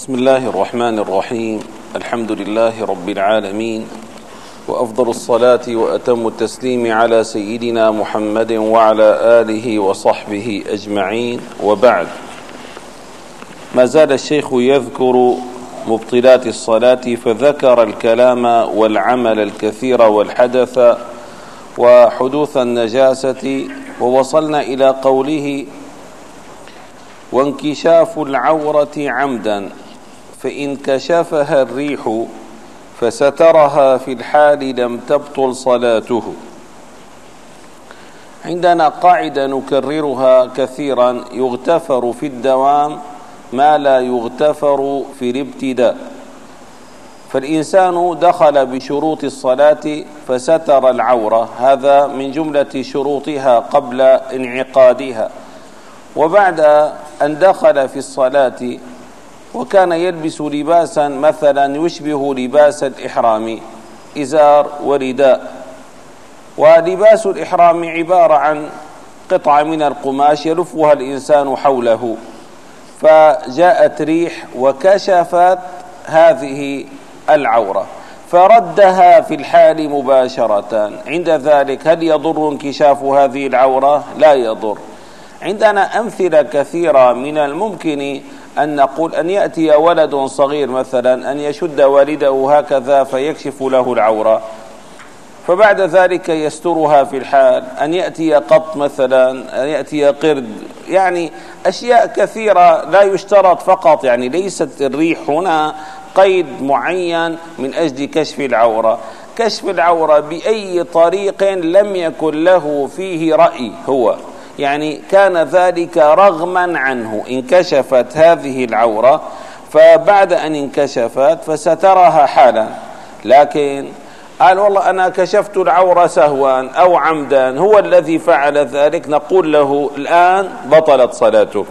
بسم الله الرحمن الرحيم. الحمد لله رب العالمين. وأفضل الصلاة وأتم التسليم على سيدنا محمد وعلى آله وصحبه أجمعين. وبعد. ما زال الشيخ يذكر مبطلات الصلاة فذكر الكلام والعمل الكثير والحدث وحدوث النجاسة ووصلنا إلى قوله وانكشاف العورة عمدا فإن كشفها الريح فسترها في الحال لم تبطل صلاته. عندنا قاعدة نكررها كثيرا يغتفر في الدوام ما لا يغتفر في الابتداء. فالإنسان دخل بشروط الصلاة فستر العورة هذا من جملة شروطها قبل انعقادها. وبعد أن دخل في الصلاة وكان يلبس لباسا مثلا يشبه لباس الإحرام إزار ورداء. ولباس الإحرام عبارة عن قطعة من القماش يلفها الإنسان حوله. فجاءت ريح وكشفت هذه العورة. فردها في الحال مباشرة. عند ذلك هل يضر انكشاف هذه العورة؟ لا يضر. عندنا أمثلة كثيرة من الممكن أن نقول أن يأتي ولد صغير مثلا أن يشد والده هكذا فيكشف له العورة. فبعد ذلك يسترها في الحال. أن يأتي قط مثلا أن يأتي قرد. يعني أشياء كثيرة لا يشترط فقط يعني ليست الريح هنا قيد معين من أجل كشف العورة. كشف العورة بأي طريق لم يكن له فيه رأي هو. يعني كان ذلك رغما عنه. انكشفت هذه العورة فبعد أن انكشفت فسترها حالا. لكن قال والله أنا كشفت العورة سهوا أو عمدا هو الذي فعل ذلك. نقول له الآن بطلت صلاته.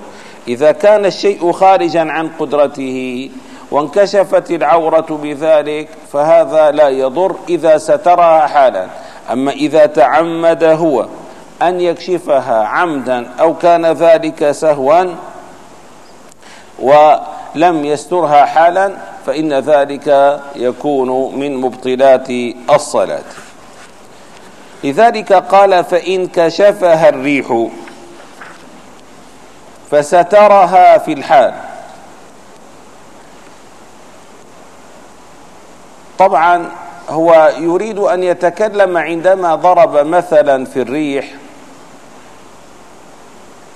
إذا كان الشيء خارجا عن قدرته وانكشفت العورة بذلك فهذا لا يضر إذا سترها حالا. أما إذا تعمد هو أن يكشفها عمدا أو كان ذلك سهوا ولم يسترها حالا فإن ذلك يكون من مبطلات الصلاة. لذلك قال فإن كشفها الريح فسترها في الحال. طبعا هو يريد أن يتكلم عندما ضرب مثلا في الريح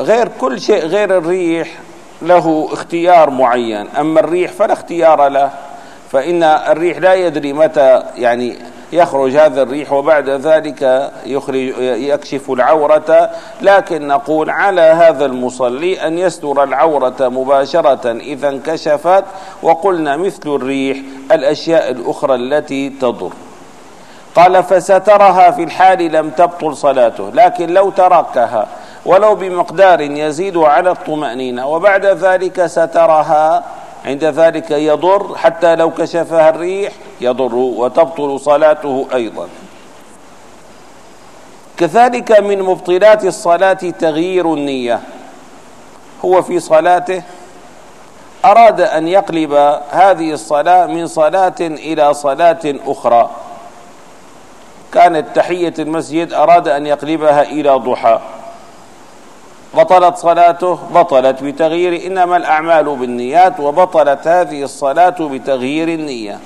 غير كل شيء غير الريح له اختيار معين. أما الريح فلا اختيار له فإن الريح لا يدري متى يعني يخرج هذا الريح وبعد ذلك يخرج يكشف العورة. لكن نقول على هذا المصلي أن يستر العورة مباشرة إذا انكشفت. وقلنا مثل الريح الأشياء الأخرى التي تضر. قال فسترها في الحال لم تبطل صلاته لكن لو تركها ولو بمقدار يزيد على الطمأنينة. وبعد ذلك سترها. عند ذلك يضر حتى لو كشفها الريح يضر وتبطل صلاته أيضا. كذلك من مبطلات الصلاة تغيير النية. هو في صلاته أراد أن يقلب هذه الصلاة من صلاة إلى صلاة أخرى. كانت تحية المسجد أراد أن يقلبها إلى ضحى. بطلت صلاته بطلت بتغيير إنما الأعمال بالنيات وبطلت هذه الصلاة بتغيير النية.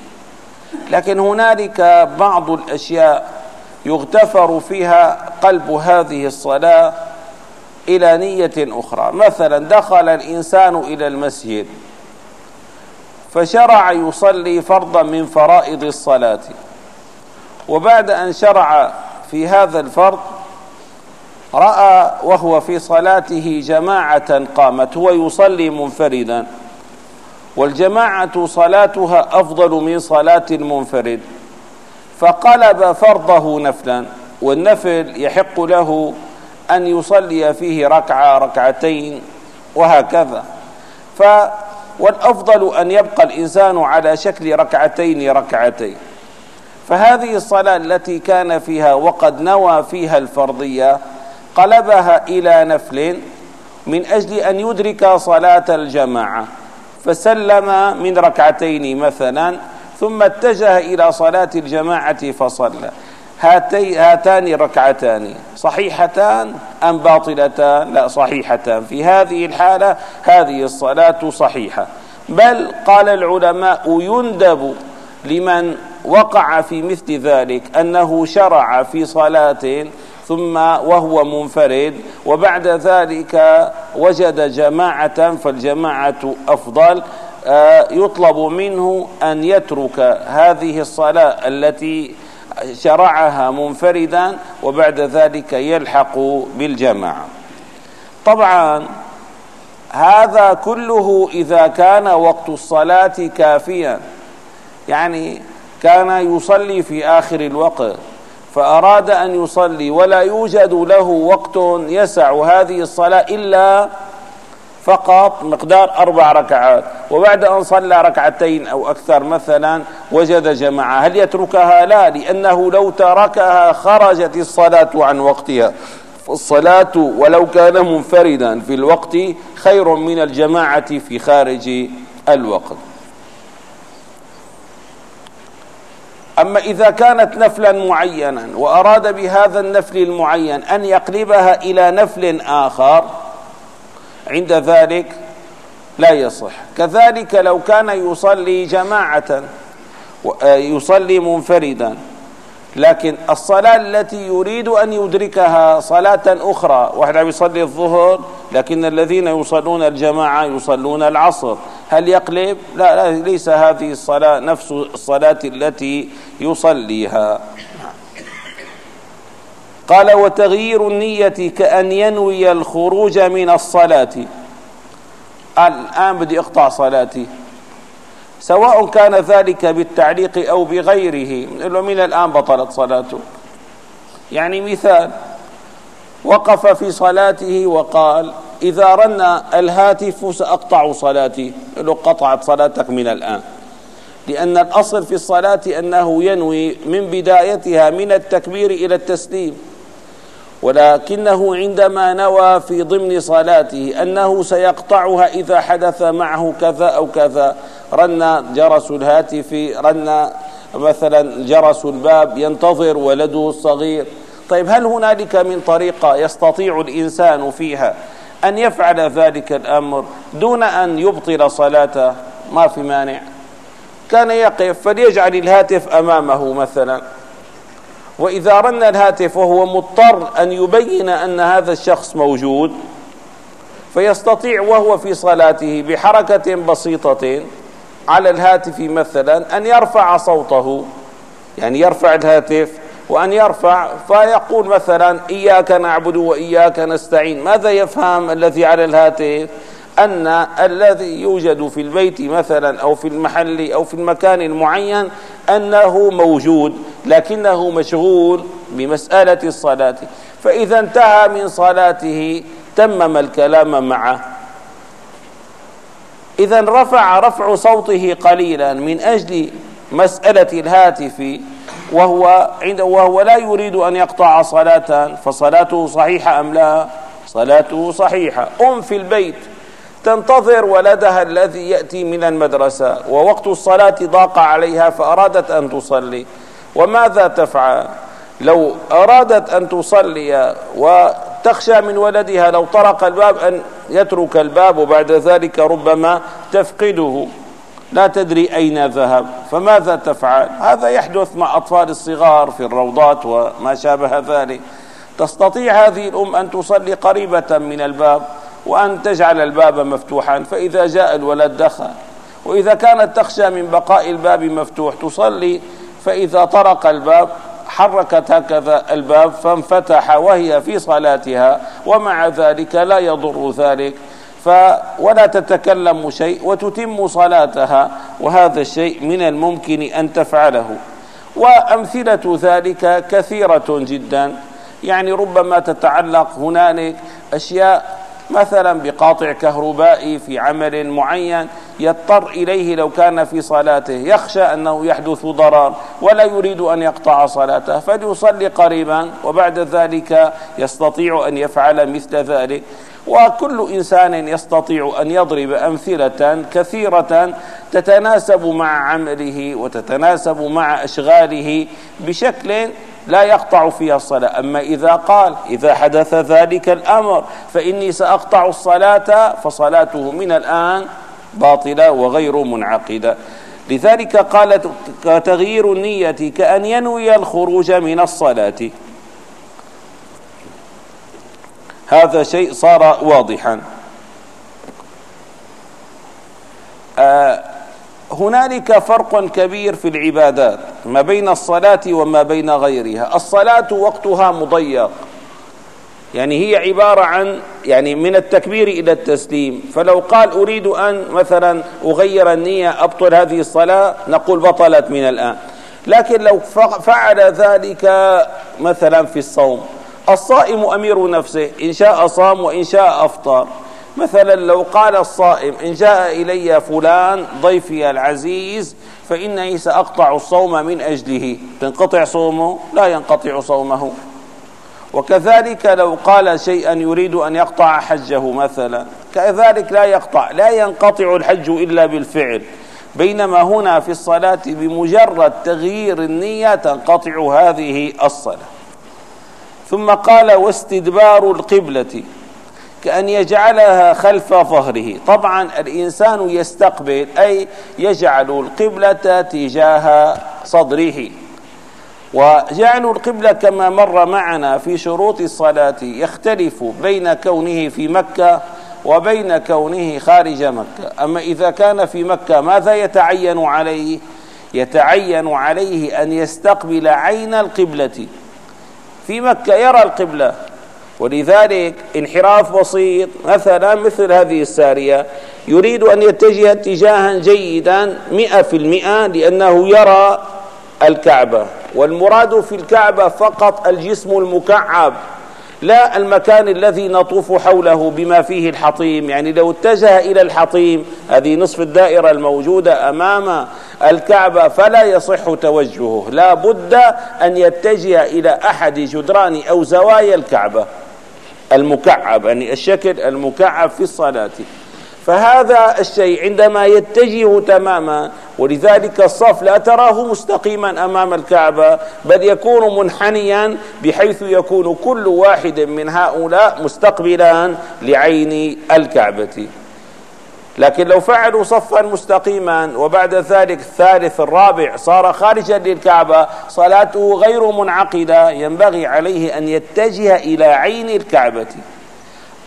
لكن هنالك بعض الأشياء يغتفر فيها قلب هذه الصلاة إلى نية أخرى. مثلا دخل الإنسان إلى المسجد فشرع يصلي فرضا من فرائض الصلاة. وبعد أن شرع في هذا الفرض رأى وهو في صلاته جماعة قامت هو يصلي منفردا. والجماعة صلاتها أفضل من صلاة المنفرد. فقلب فرضه نفلا والنفل يحق له أن يصلي فيه ركعة ركعتين وهكذا. ف والأفضل أن يبقى الإنسان على شكل ركعتين ركعتين. فهذه الصلاة التي كان فيها وقد نوى فيها الفرضية قلبها إلى نفل من أجل أن يدرك صلاة الجماعة. فسلم من ركعتين مثلا ثم اتجه إلى صلاة الجماعة فصلى. هاتي هاتان ركعتان صحيحتان أم باطلتان؟ لا صحيحتان. في هذه الحالة هذه الصلاة صحيحة. بل قال العلماء يندب لمن وقع في مثل ذلك أنه شرع في صلاة ثم وهو منفرد وبعد ذلك وجد جماعة فالجماعة أفضل آه، يطلب منه أن يترك هذه الصلاة التي شرعها منفردا وبعد ذلك يلحق بالجماعة. طبعا هذا كله إذا كان وقت الصلاة كافيا يعني كان يصلي في آخر الوقت. فأراد أن يصلي ولا يوجد له وقت يسع هذه الصلاة إلا فقط مقدار أربع ركعات. وبعد أن صلى ركعتين أو أكثر مثلا وجد جماعة. هل يتركها؟ لا لأنه لو تركها خرجت الصلاة عن وقتها. الصلاة ولو كان منفردا في الوقت خير من الجماعة في خارج الوقت. أما إذا كانت نفلا معينا وأراد بهذا النفل المعين أن يقلبها إلى نفل آخر عند ذلك لا يصح. كذلك لو كان يصلي جماعة يصلي منفردا لكن الصلاة التي يريد أن يدركها صلاة أخرى واحد عم يصلي الظهر لكن الذين يصلون الجماعة يصلون العصر هل يقلب؟ لا, لا ليس هذه الصلاة نفس الصلاة التي يصليها. قال وتغيير النية كأن ينوي الخروج من الصلاة. الآن بدي أقطع صلاتي. سواء كان ذلك بالتعليق أو بغيره من الآن بطلت صلاته؟ يعني مثال وقف في صلاته وقال إذا رن الهاتف سأقطع صلاتي له قطعت صلاتك من الآن. لأن الأصل في الصلاة أنه ينوي من بدايتها من التكبير إلى التسليم. ولكنه عندما نوى في ضمن صلاته أنه سيقطعها إذا حدث معه كذا أو كذا. رن جرس الهاتف رن مثلا جرس الباب ينتظر ولده الصغير. طيب هل هنالك من طريقة يستطيع الإنسان فيها أن يفعل ذلك الأمر دون أن يبطل صلاته ما في مانع. كان يقف فليجعل الهاتف أمامه مثلا. وإذا رن الهاتف وهو مضطر أن يبين أن هذا الشخص موجود فيستطيع وهو في صلاته بحركة بسيطة على الهاتف مثلا أن يرفع صوته يعني يرفع الهاتف وأن يرفع فيقول مثلا إياك نعبد وإياك نستعين. ماذا يفهم الذي على الهاتف؟ أن الذي يوجد في البيت مثلا أو في المحل أو في المكان المعين أنه موجود لكنه مشغول بمسألة الصلاة. فإذا انتهى من صلاته تمم الكلام معه. إذا رفع رفع صوته قليلا من أجل مسألة الهاتف وهو عند وهو لا يريد أن يقطع صلاة فصلاته صحيحة أم لا؟ صلاته صحيحة. أم في البيت تنتظر ولدها الذي يأتي من المدرسة ووقت الصلاة ضاق عليها فأرادت أن تصلي. وماذا تفعل؟ لو أرادت أن تصلي وتخشى من ولدها لو طرق الباب أن يترك الباب وبعد ذلك ربما تفقده. لا تدري أين ذهب فماذا تفعل؟ هذا يحدث مع أطفال الصغار في الروضات وما شابه ذلك. تستطيع هذه الأم أن تصلي قريبة من الباب وأن تجعل الباب مفتوحا فإذا جاء الولد دخل. وإذا كانت تخشى من بقاء الباب مفتوح تصلي فإذا طرق الباب حركت هكذا الباب فانفتح وهي في صلاتها ومع ذلك لا يضر ذلك. ف ولا تتكلم شيء وتتم صلاتها وهذا الشيء من الممكن أن تفعله. وأمثلة ذلك كثيرة جدا. يعني ربما تتعلق هنالك أشياء مثلا بقاطع كهربائي في عمل معين يضطر إليه لو كان في صلاته. يخشى أنه يحدث ضرر ولا يريد أن يقطع صلاته فليصلي قريبا وبعد ذلك يستطيع أن يفعل مثل ذلك. وكل إنسان يستطيع أن يضرب أمثلة كثيرة تتناسب مع عمله وتتناسب مع أشغاله بشكل لا يقطع فيها الصلاة. أما إذا قال إذا حدث ذلك الأمر فإني سأقطع الصلاة فصلاته من الآن باطلة وغير منعقدة. لذلك قالت تغيير النية كأن ينوي الخروج من الصلاة. هذا شيء صار واضحا. آه هنالك فرق كبير في العبادات ما بين الصلاة وما بين غيرها. الصلاة وقتها مضيق. يعني هي عبارة عن يعني من التكبير إلى التسليم. فلو قال أريد أن مثلا أغير النية أبطل هذه الصلاة نقول بطلت من الآن. لكن لو فعل ذلك مثلا في الصوم الصائم أمير نفسه إن شاء صام وإن شاء أفطر. مثلا لو قال الصائم إن جاء إلي فلان ضيفي العزيز فإني سأقطع الصوم من أجله. تنقطع صومه؟ لا ينقطع صومه. وكذلك لو قال شيئا يريد أن يقطع حجه مثلا. كذلك لا يقطع لا ينقطع الحج إلا بالفعل. بينما هنا في الصلاة بمجرد تغيير النية تنقطع هذه الصلاة. ثم قال واستدبار القبلة كأن يجعلها خلف ظهره. طبعا الإنسان يستقبل أي يجعل القبلة تجاه صدره. وجعل القبلة كما مر معنا في شروط الصلاة يختلف بين كونه في مكة وبين كونه خارج مكة. أما إذا كان في مكة ماذا يتعين عليه؟ يتعين عليه أن يستقبل عين القبلة. في مكة يرى القبلة. ولذلك انحراف بسيط مثلا مثل هذه السارية يريد أن يتجه اتجاها جيدا مئة في المئة لأنه يرى الكعبة. والمراد في الكعبة فقط الجسم المكعب لا المكان الذي نطوف حوله بما فيه الحطيم. يعني لو اتجه إلى الحطيم هذه نصف الدائرة الموجودة أمام الكعبة فلا يصح توجهه. لا بد أن يتجه إلى أحد جدران أو زوايا الكعبة. المكعب يعني الشكل المكعب في الصلاة. فهذا الشيء عندما يتجه تماما ولذلك الصف لا تراه مستقيما أمام الكعبة بل يكون منحنيا بحيث يكون كل واحد من هؤلاء مستقبلا لعين الكعبة. لكن لو فعلوا صفا مستقيما وبعد ذلك الثالث الرابع صار خارجا للكعبة صلاته غير منعقدة ينبغي عليه أن يتجه إلى عين الكعبة.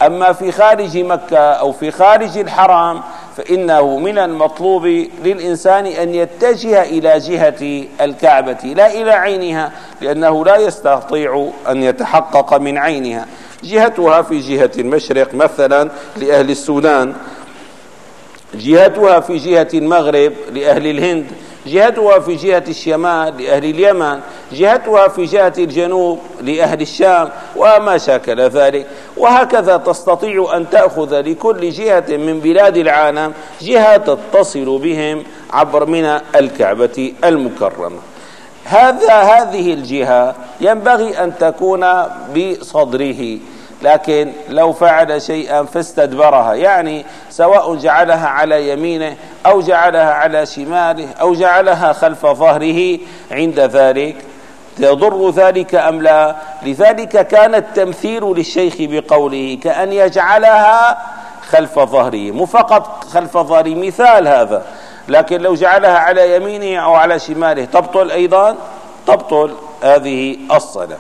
أما في خارج مكة أو في خارج الحرام فإنه من المطلوب للإنسان أن يتجه إلى جهة الكعبة لا إلى عينها لأنه لا يستطيع أن يتحقق من عينها. جهتها في جهة المشرق مثلا لأهل السودان. جهتها في جهة المغرب لأهل الهند جهتها في جهة الشمال لأهل اليمن جهتها في جهة الجنوب لأهل الشام وما شاكل ذلك. وهكذا تستطيع أن تأخذ لكل جهة من بلاد العالم جهة تتصل بهم عبر من الكعبة المكرمة. هذا هذه الجهة ينبغي أن تكون بصدره. لكن لو فعل شيئا فاستدبرها. يعني سواء جعلها على يمينه أو جعلها على شماله أو جعلها خلف ظهره عند ذلك. يضر ذلك أم لا؟ لذلك كان التمثيل للشيخ بقوله كأن يجعلها خلف ظهره. مو فقط خلف ظهره مثال هذا. لكن لو جعلها على يمينه أو على شماله تبطل أيضا؟ تبطل. هذه الصلاة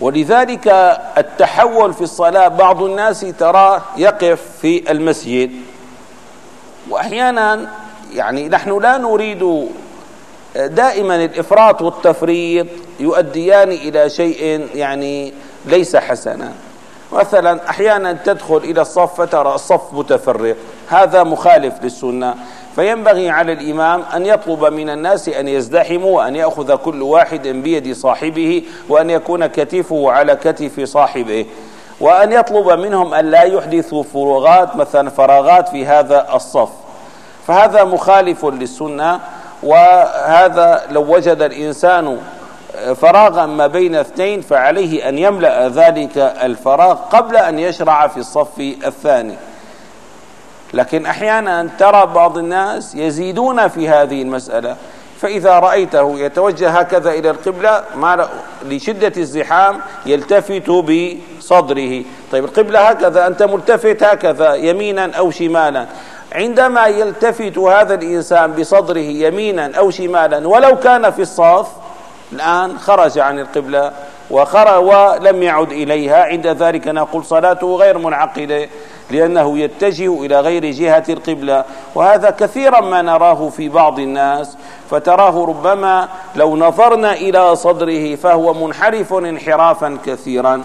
ولذلك التحول في الصلاة بعض الناس تراه يقف في المسجد. وأحيانا يعني نحن لا نريد دائما الإفراط والتفريط يؤديان إلى شيء يعني ليس حسنا. مثلا أحيانا تدخل إلى الصف فترى الصف متفرق. هذا مخالف للسنة. فينبغي على الإمام أن يطلب من الناس أن يزدحموا وأن يأخذ كل واحد بيد صاحبه وأن يكون كتفه على كتف صاحبه. وأن يطلب منهم أن لا يحدثوا فروغات مثلا فراغات في هذا الصف. فهذا مخالف للسنة وهذا لو وجد الإنسان فراغا ما بين اثنين فعليه أن يملأ ذلك الفراغ قبل أن يشرع في الصف الثاني. لكن أحيانا ترى بعض الناس يزيدون في هذه المسألة فإذا رأيته يتوجه هكذا إلى القبلة ما لشدة الزحام يلتفت بصدره. طيب القبلة هكذا أنت ملتفت هكذا يمينا أو شمالا. عندما يلتفت هذا الإنسان بصدره يمينا أو شمالا ولو كان في الصف الآن خرج عن القبلة وخرج ولم يعد إليها. عند ذلك نقول صلاته غير منعقدة لأنه يتجه إلى غير جهة القبلة. وهذا كثيرا ما نراه في بعض الناس فتراه ربما لو نظرنا إلى صدره فهو منحرف انحرافا كثيرا.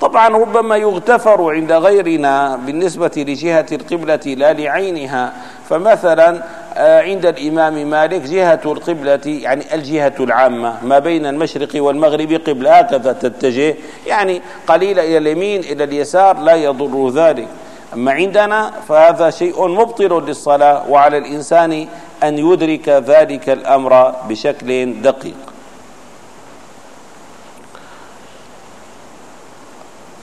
طبعا ربما يغتفر عند غيرنا بالنسبة لجهة القبلة لا لعينها. فمثلا عند الإمام مالك جهة القبلة يعني الجهة العامة ما بين المشرق والمغرب قبلة هكذا تتجه يعني قليل إلى اليمين إلى اليسار لا يضر ذلك. أما عندنا فهذا شيء مبطل للصلاة وعلى الإنسان أن يدرك ذلك الأمر بشكل دقيق.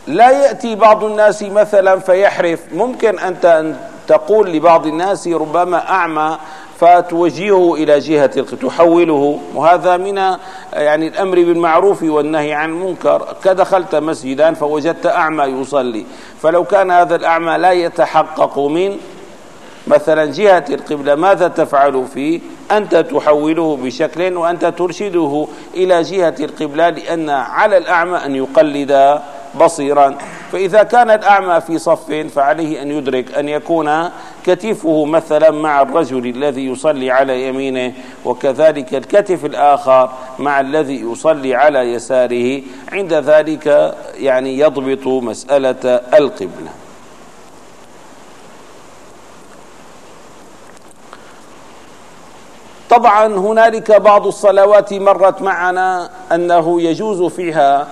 لا يأتي بعض الناس مثلا فيحرف ممكن أنت أن تقول لبعض الناس ربما أعمى فتوجهه إلى جهة تحوله. وهذا من يعني الأمر بالمعروف والنهي عن المنكر. كدخلت مسجدا فوجدت أعمى يصلي. فلو كان هذا الأعمى لا يتحقق من مثلا جهة القبلة ماذا تفعل فيه؟ أنت تحوله بشكل وأنت ترشده إلى جهة القبلة لأن على الأعمى أن يقلد. بصيرا. فإذا كان الأعمى في صف فعليه أن يدرك أن يكون كتفه مثلا مع الرجل الذي يصلي على يمينه وكذلك الكتف الآخر مع الذي يصلي على يساره. عند ذلك يعني يضبط مسألة القبلة. طبعا هنالك بعض الصلوات مرت معنا أنه يجوز فيها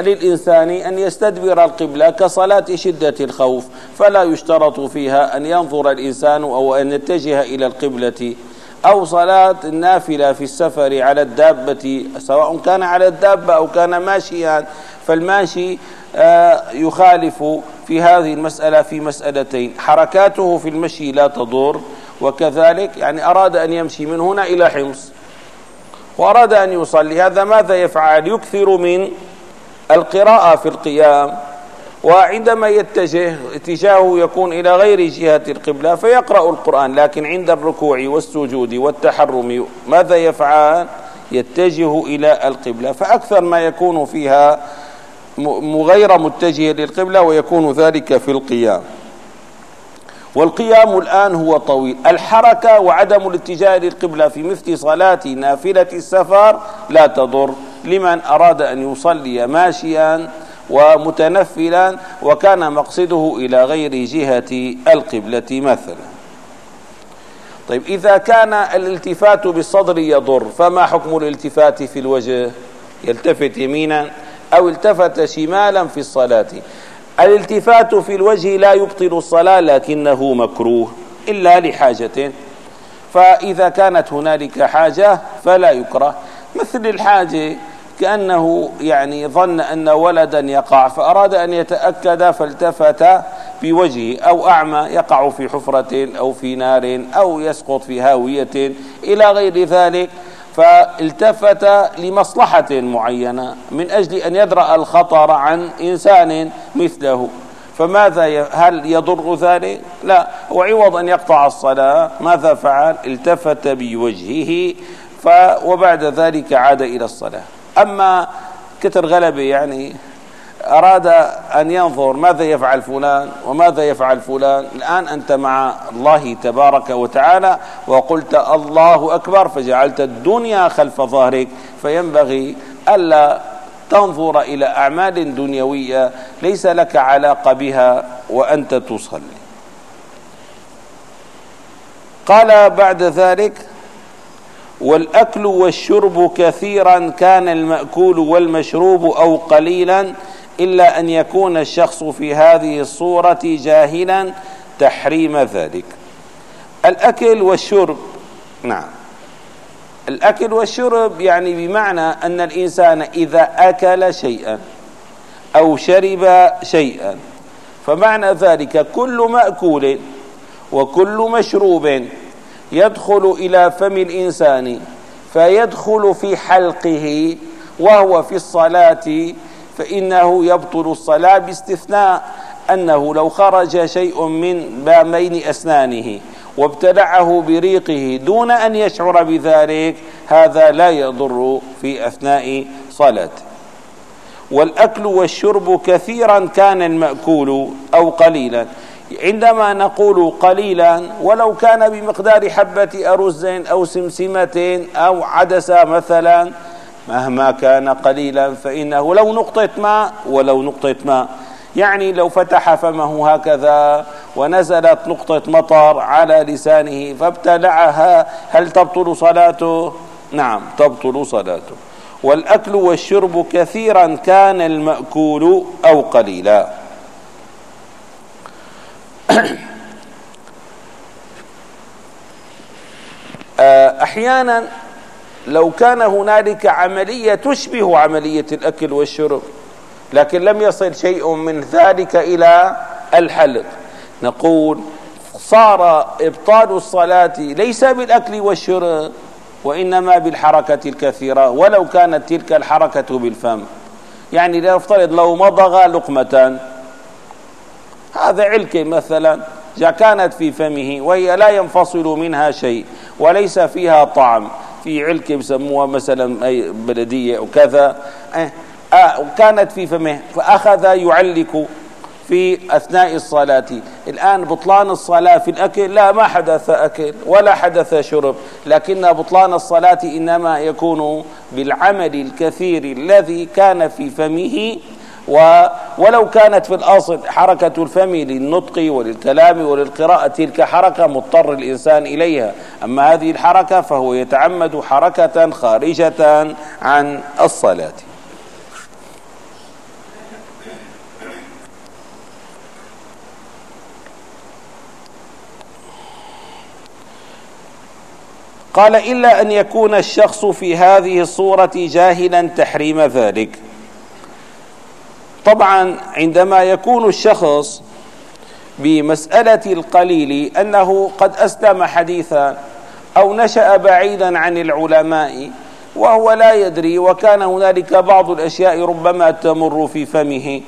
للإنسان أن يستدبر القبلة كصلاة شدة الخوف فلا يشترط فيها أن ينظر الإنسان أو أن يتجه إلى القبلة أو صلاة النافلة في السفر على الدابة سواء كان على الدابة أو كان ماشيا. فالماشي آه، يخالف في هذه المسألة في مسألتين. حركاته في المشي لا تضر وكذلك يعني أراد أن يمشي من هنا إلى حمص وأراد أن يصلي. هذا ماذا يفعل؟ يكثر من القراءة في القيام وعندما يتجه اتجاهه يكون إلى غير جهة القبلة فيقرأ القرآن لكن عند الركوع والسجود والتحرم ماذا يفعل؟ يتجه إلى القبلة فأكثر ما يكون فيها غير متجه للقبلة ويكون ذلك في القيام. والقيام الآن هو طويل. الحركة وعدم الاتجاه للقبلة في مثل صلاة نافلة السفر لا تضر. لمن أراد أن يصلي ماشيا ومتنفلا وكان مقصده إلى غير جهة القبلة مثلا. طيب إذا كان الالتفات بالصدر يضر فما حكم الالتفات في الوجه؟ يلتفت يمينا أو التفت شمالا في الصلاة. الالتفات في الوجه لا يبطل الصلاة لكنه مكروه إلا لحاجة. فإذا كانت هنالك حاجة فلا يكره. مثل الحاجة كأنه يعني ظن أن ولدا يقع فأراد أن يتأكد فالتفت بوجهه أو أعمى يقع في حفرة أو في نار أو يسقط في هاوية إلى غير ذلك فالتفت لمصلحة معينة من أجل أن يدرأ الخطر عن إنسان مثله. فماذا هل يضر ذلك؟ لا وعوض أن يقطع الصلاة. ماذا فعل؟ التفت بوجهه ف وبعد ذلك عاد إلى الصلاة. أما كتر غلبة يعني أراد أن ينظر ماذا يفعل فلان وماذا يفعل فلان. الآن أنت مع الله تبارك وتعالى وقلت الله أكبر فجعلت الدنيا خلف ظهرك. فينبغي ألا تنظر إلى أعمال دنيوية ليس لك علاقة بها وأنت تصلي. قال بعد ذلك والأكل والشرب كثيرا كان المأكول والمشروب أو قليلا إلا أن يكون الشخص في هذه الصورة جاهلا تحريم ذلك. الأكل والشرب نعم. الأكل والشرب يعني بمعنى أن الإنسان إذا أكل شيئا أو شرب شيئا فمعنى ذلك كل مأكول وكل مشروب يدخل إلى فم الإنسان فيدخل في حلقه وهو في الصلاة فإنه يبطل الصلاة باستثناء أنه لو خرج شيء من بين أسنانه وابتلعه بريقه دون أن يشعر بذلك هذا لا يضر في أثناء صلاته والأكل والشرب كثيرا كان المأكول أو قليلا. عندما نقول قليلا ولو كان بمقدار حبة أرز أو سمسمة أو عدسة مثلا مهما كان قليلا فإنه لو نقطة ماء ولو نقطة ماء. يعني لو فتح فمه هكذا ونزلت نقطة مطر على لسانه فابتلعها هل تبطل صلاته؟ نعم تبطل صلاته. والأكل والشرب كثيرا كان المأكول أو قليلا آه، أحيانا لو كان هنالك عملية تشبه عملية الأكل والشرب لكن لم يصل شيء من ذلك إلى الحلق. نقول صار إبطال الصلاة ليس بالأكل والشرب وإنما بالحركة الكثيرة ولو كانت تلك الحركة بالفم. يعني لنفترض لو مضغ لقمة. هذا علكة مثلا كانت في فمه وهي لا ينفصل منها شيء. وليس فيها طعم. في علكة بسموها مثلا أي بلدية أو كذا. آه وكانت في فمه. فأخذ يعلك في أثناء الصلاة. الآن بطلان الصلاة في الأكل لا ما حدث أكل ولا حدث شرب. لكن بطلان الصلاة إنما يكون بالعمل الكثير الذي كان في فمه ولو كانت في الأصل حركة الفم للنطق وللكلام وللقراءة تلك حركة مضطر الإنسان إليها. أما هذه الحركة فهو يتعمد حركة خارجة عن الصلاة. قال إلا أن يكون الشخص في هذه الصورة جاهلا تحريم ذلك. طبعا عندما يكون الشخص بمسألة القليل أنه قد أسلم حديثا أو نشأ بعيدا عن العلماء وهو لا يدري وكان هنالك بعض الأشياء ربما تمر في فمه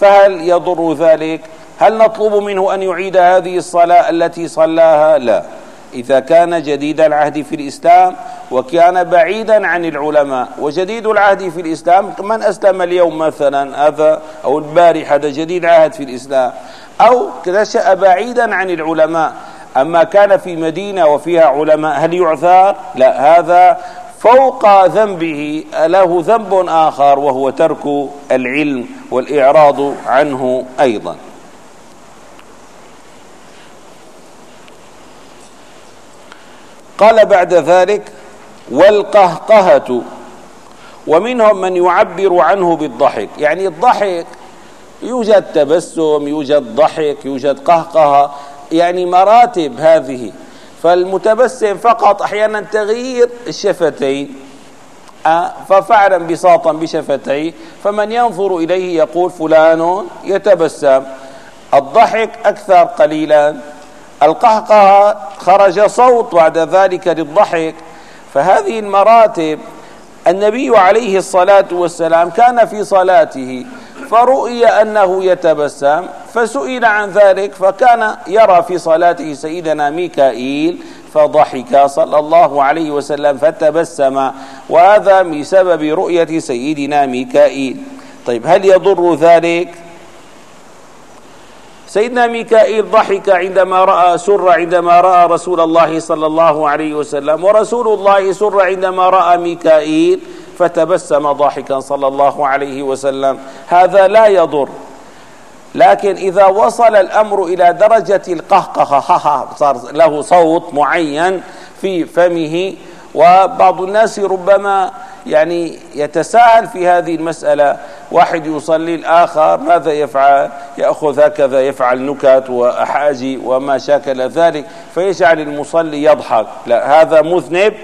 فهل يضر ذلك؟ هل نطلب منه أن يعيد هذه الصلاة التي صلاها؟ لا. إذا كان جديد العهد في الإسلام وكان بعيدا عن العلماء. وجديد العهد في الإسلام من أسلم اليوم مثلا؟ هذا أو البارحة هذا جديد عهد في الإسلام. أو نشأ بعيدا عن العلماء. أما كان في مدينة وفيها علماء هل يعثر لا هذا فوق ذنبه. له ذنب آخر وهو ترك العلم والإعراض عنه أيضا. قال بعد ذلك والقهقهة ومنهم من يعبر عنه بالضحك. يعني الضحك يوجد تبسم يوجد ضحك يوجد قهقهة يعني مراتب هذه. فالمتبسم فقط أحيانا تغيير الشفتين آه، ففعلا بساطا بشفتيه فمن ينظر إليه يقول فلان يتبسم. الضحك أكثر قليلا. القهقه خرج صوت بعد ذلك للضحك. فهذه المراتب النبي عليه الصلاة والسلام كان في صلاته فرؤي أنه يتبسم فسئل عن ذلك فكان يرى في صلاته سيدنا ميكائيل فضحك صلى الله عليه وسلم فتبسم وهذا بسبب رؤية سيدنا ميكائيل. طيب هل يضر ذلك؟ سيدنا ميكائيل ضحك عندما رأى سر عندما رأى رسول الله صلى الله عليه وسلم ورسول الله سر عندما رأى ميكائيل فتبسم ضاحكا صلى الله عليه وسلم. هذا لا يضر. لكن إذا وصل الأمر إلى درجة القهقهه صار له صوت معين في فمه وبعض الناس ربما يعني يتساهل في هذه المسألة. واحد يصلي الآخر ماذا يفعل؟ يأخذ هكذا يفعل نكت وأحاجي وما شاكل ذلك فيجعل المصلي يضحك. لا هذا مذنب.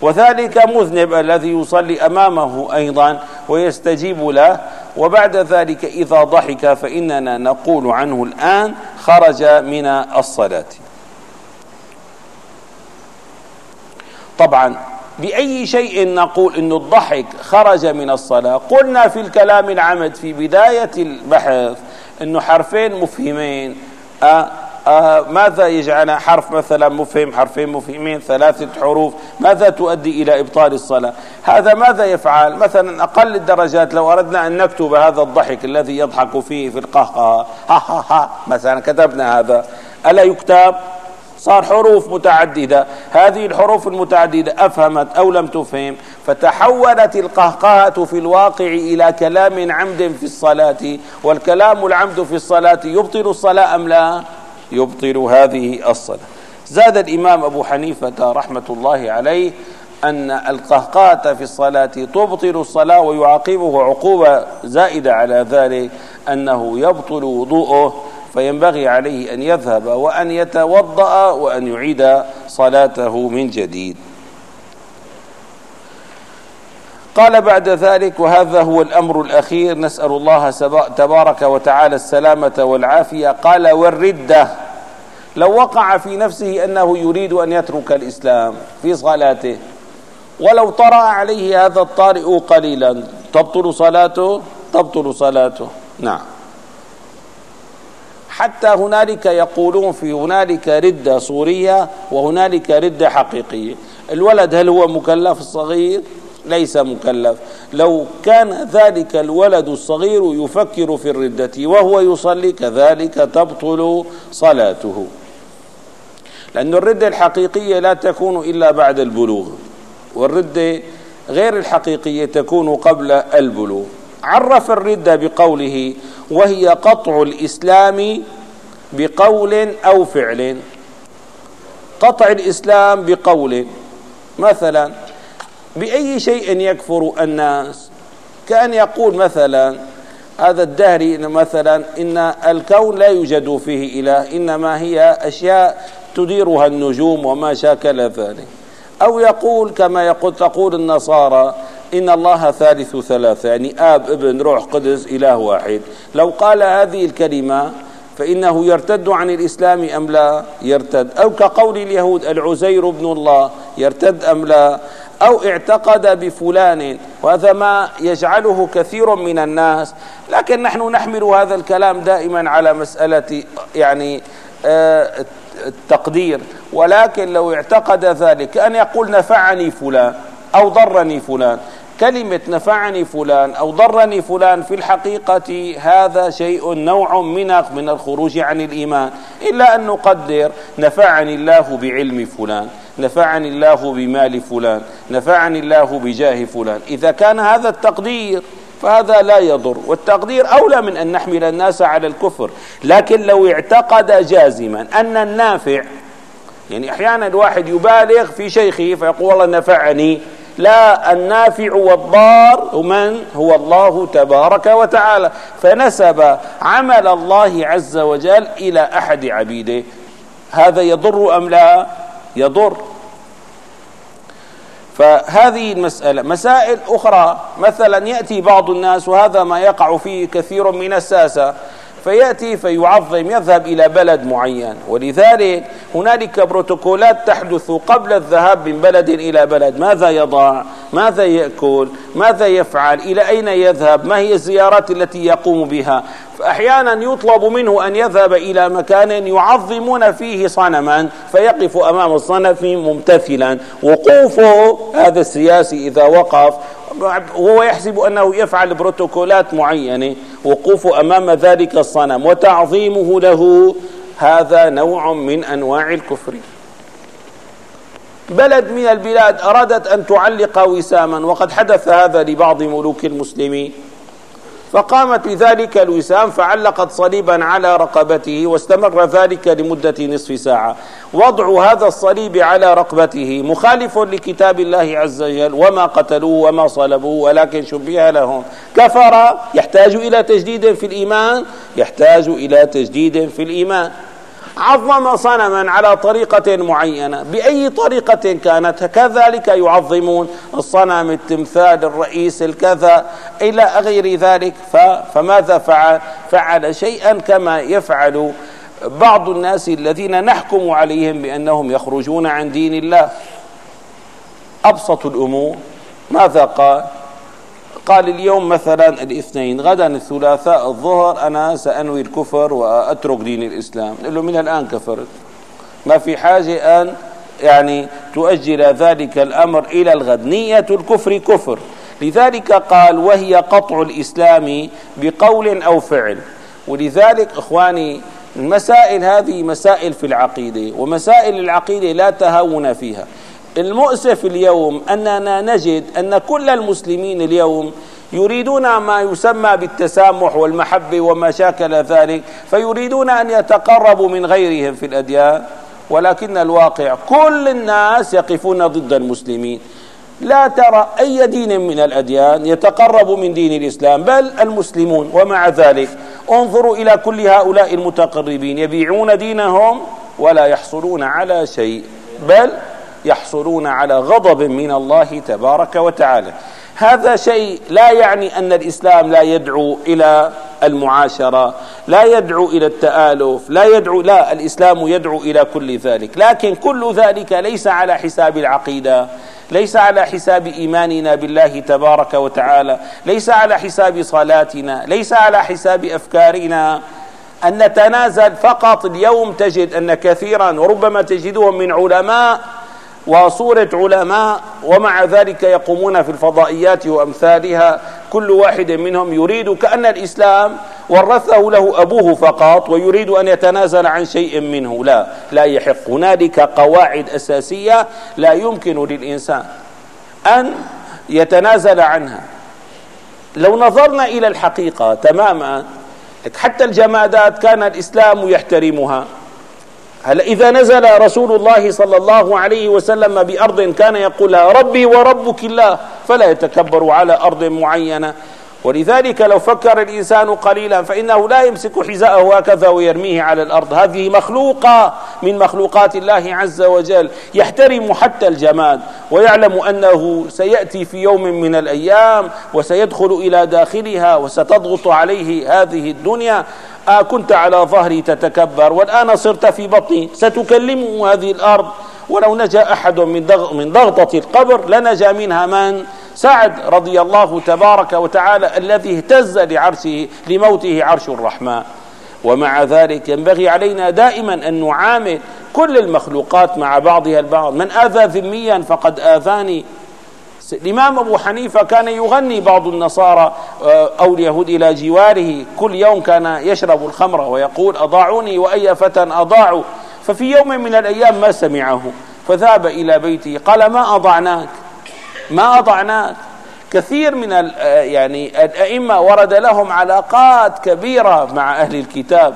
وذلك مذنب الذي يصلي أمامه أيضا ويستجيب له. وبعد ذلك إذا ضحك فإننا نقول عنه الآن خرج من الصلاة. طبعا بأي شيء نقول إن الضحك خرج من الصلاة. قلنا في الكلام العمد في بداية البحث إنه حرفين مفهمين. أه آه ماذا يجعل حرف مثلا مفهم حرفين مفهمين ثلاثة حروف ماذا تؤدي إلى إبطال الصلاة؟ هذا ماذا يفعل؟ مثلا أقل الدرجات لو أردنا أن نكتب هذا الضحك الذي يضحك فيه في القهقه ها ها ها مثلا كتبنا هذا. ألا يكتب؟ صار حروف متعددة. هذه الحروف المتعددة أفهمت أو لم تفهم. فتحولت القهقهة في الواقع إلى كلام عمد في الصلاة. والكلام العمد في الصلاة يبطل الصلاة أم لا؟ يبطل هذه الصلاة. زاد الإمام أبو حنيفة رحمة الله عليه أن القهقهة في الصلاة تبطل الصلاة ويعاقبه عقوبة زائدة على ذلك أنه يبطل وضوءه فينبغي عليه أن يذهب وأن يتوضأ وأن يعيد صلاته من جديد. قال بعد ذلك وهذا هو الأمر الأخير نسأل الله تبارك وتعالى السلامة والعافية. قال والردة. لو وقع في نفسه أنه يريد أن يترك الإسلام في صلاته ولو طرأ عليه هذا الطارئ قليلا تبطل صلاته؟ تبطل صلاته. نعم. حتى هنالك يقولون في هنالك ردة صورية وهنالك ردة حقيقية. الولد هل هو مكلف؟ الصغير ليس مكلف. لو كان ذلك الولد الصغير يفكر في الردة وهو يصلي كذلك تبطل صلاته. لأن الردة الحقيقية لا تكون إلا بعد البلوغ والردة غير الحقيقية تكون قبل البلوغ. عرف الردة بقوله وهي قطع الإسلام بقول أو فعل. قطع الإسلام بقول. مثلا بأي شيء يكفر الناس؟ كأن يقول مثلا هذا الدهري مثلا إن الكون لا يوجد فيه إله إنما هي أشياء تديرها النجوم وما شاكل ذلك. أو يقول كما يقول تقول النصارى إن الله ثالث ثلاثة يعني آب إبن روح قدس إله واحد. لو قال هذه الكلمة فإنه يرتد عن الإسلام أم لا؟ يرتد. أو كقول اليهود العزير ابن الله يرتد أم لا؟ أو اعتقد بفلان وهذا ما يجعله كثير من الناس. لكن نحن نحمل هذا الكلام دائما على مسألة يعني آه التقدير. ولكن لو اعتقد ذلك أن يقول نفعني فلان. أو ضرني فلان. كلمة نفعني فلان أو ضرني فلان في الحقيقة هذا شيء نوع من من الخروج عن الإيمان. إلا أن نقدر نفعني الله بعلم فلان نفعني الله بمال فلان نفعني الله بجاه فلان. إذا كان هذا التقدير فهذا لا يضر والتقدير أولى من أن نحمل الناس على الكفر. لكن لو اعتقد جازما أن النافع يعني أحيانا الواحد يبالغ في شيخه فيقول والله نفعني لا النافع والضار من هو الله تبارك وتعالى. فنسب عمل الله عز وجل إلى أحد عبيده. هذا يضر أم لا؟ يضر. فهذه المسألة. مسائل أخرى. مثلا يأتي بعض الناس وهذا ما يقع فيه كثير من الساسة. فيأتي فيعظم يذهب إلى بلد معين. ولذلك هنالك بروتوكولات تحدث قبل الذهاب من بلد إلى بلد. ماذا يضع؟ ماذا يأكل؟ ماذا يفعل؟ إلى أين يذهب؟ ما هي الزيارات التي يقوم بها؟ فأحيانا يطلب منه أن يذهب إلى مكان يعظمون فيه صنما فيقف أمام الصنم ممتثلا. وقوفه هذا السياسي إذا وقف وهو يحسب أنه يفعل بروتوكولات معينة وقوفه أمام ذلك الصنم وتعظيمه له هذا نوع من أنواع الكفر. بلد من البلاد أرادت أن تعلق وساما وقد حدث هذا لبعض ملوك المسلمين. فقامت بذلك الوسام فعلقت صليبا على رقبته واستمر ذلك لمدة نصف ساعة. وضع هذا الصليب على رقبته مخالف لكتاب الله عز وجل وما قتلوه وما صلبوه ولكن شبه لهم. كفر يحتاج إلى تجديد في الإيمان يحتاج إلى تجديد في الإيمان. عظم صنما على طريقة معينة. بأي طريقة كانت؟ كذلك يعظمون الصنم التمثال الرئيس الكذا إلى غير ذلك. فماذا فعل؟ فعل شيئا كما يفعل بعض الناس الذين نحكم عليهم بأنهم يخرجون عن دين الله. أبسط الأمور ماذا قال؟ قال اليوم مثلا الاثنين غدا الثلاثاء الظهر أنا سأنوي الكفر وأترك دين الإسلام. نقول له من الآن كفرت؟ ما في حاجة أن يعني تؤجل ذلك الأمر إلى الغد. نية الكفر كفر. لذلك قال وهي قطع الإسلام بقول أو فعل. ولذلك إخواني المسائل هذه مسائل في العقيدة ومسائل العقيدة لا تهاون فيها. المؤسف اليوم أننا نجد أن كل المسلمين اليوم يريدون ما يسمى بالتسامح والمحبة وما شاكل ذلك فيريدون أن يتقربوا من غيرهم في الأديان. ولكن الواقع كل الناس يقفون ضد المسلمين. لا ترى أي دين من الأديان يتقرب من دين الإسلام بل المسلمون ومع ذلك. انظروا إلى كل هؤلاء المتقربين يبيعون دينهم ولا يحصلون على شيء بل يحصلون على غضب من الله تبارك وتعالى. هذا شيء لا يعني أن الإسلام لا يدعو إلى المعاشرة لا يدعو إلى التآلف لا يدعو لا الإسلام يدعو إلى كل ذلك. لكن كل ذلك ليس على حساب العقيدة ليس على حساب إيماننا بالله تبارك وتعالى ليس على حساب صلاتنا ليس على حساب أفكارنا. أن نتنازل فقط اليوم تجد أن كثيرا وربما تجدهم من علماء وصورة علماء ومع ذلك يقومون في الفضائيات وأمثالها. كل واحد منهم يريد كأن الإسلام ورثه له أبوه فقط ويريد أن يتنازل عن شيء منه. لا لا يحق. هنالك قواعد أساسية لا يمكن للإنسان أن يتنازل عنها. لو نظرنا إلى الحقيقة تماما حتى الجمادات كان الإسلام يحترمها. هل إذا نزل رسول الله صلى الله عليه وسلم بأرض كان يقول ربي وربك الله فلا يتكبر على أرض معينة. ولذلك لو فكر الإنسان قليلا فإنه لا يمسك حذاءه هكذا ويرميه على الأرض. هذه مخلوقة من مخلوقات الله عز وجل يحترم حتى الجماد ويعلم أنه سيأتي في يوم من الأيام وسيدخل إلى داخلها وستضغط عليه هذه الدنيا. آه كنت على ظهري تتكبر والآن صرت في بطني. ستكلمه هذه الأرض ولو نجا أحد من من ضغطة القبر لنجا منها من؟ سعد رضي الله تبارك وتعالى الذي اهتز لعرشه لموته عرش الرحمن. ومع ذلك ينبغي علينا دائما أن نعامل كل المخلوقات مع بعضها البعض. من آذى ذميا فقد آذاني. الإمام أبو حنيفة كان يغني بعض النصارى آه، أو اليهود إلى جواره. كل يوم كان يشرب الخمر ويقول أضاعوني وأي فتى أضاعوا ففي يوم من الأيام ما سمعه فذهب إلى بيته قال ما أضعناك؟ ما أضعناك؟ كثير من آه، يعني الأئمة ورد لهم علاقات كبيرة مع أهل الكتاب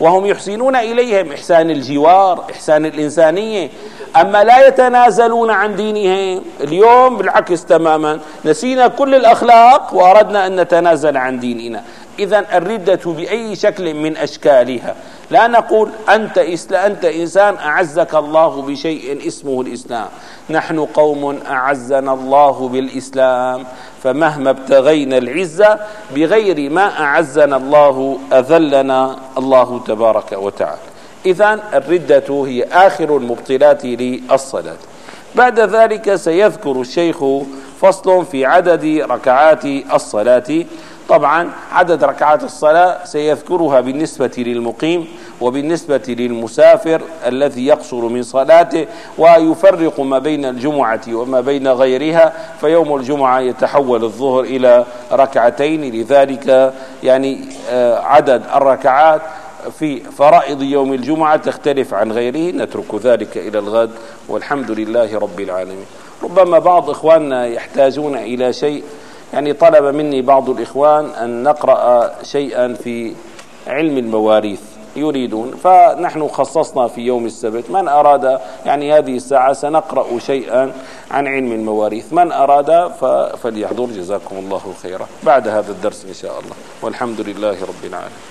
وهم يحسنون إليهم إحسان الجوار إحسان الإنسانية. أما لا يتنازلون عن دينهم اليوم بالعكس تماما. نسينا كل الأخلاق وأردنا أن نتنازل عن ديننا. إذا الردة بأي شكل من أشكالها. لا نقول أنت أنت إنسان أعزك الله بشيء اسمه الإسلام. نحن قوم أعزنا الله بالإسلام فمهما ابتغينا العزة بغير ما أعزنا الله أذلنا الله تبارك وتعالى. إذا الردة هي آخر المبطلات للصلاة. بعد ذلك سيذكر الشيخ فصل في عدد ركعات الصلاة. طبعا عدد ركعات الصلاة سيذكرها بالنسبة للمقيم وبالنسبة للمسافر الذي يقصر من صلاته ويفرق ما بين الجمعة وما بين غيرها فيوم الجمعة يتحول الظهر إلى ركعتين. لذلك يعني آه، عدد الركعات في فرائض يوم الجمعة تختلف عن غيره. نترك ذلك إلى الغد. والحمد لله رب العالمين. ربما بعض إخواننا يحتاجون إلى شيء. يعني طلب مني بعض الإخوان أن نقرأ شيئا في علم المواريث. يريدون. فنحن خصصنا في يوم السبت. من أراد يعني هذه الساعة سنقرأ شيئا عن علم المواريث. من أراد فليحضر. جزاكم الله خيرا. بعد هذا الدرس إن شاء الله. والحمد لله رب العالمين.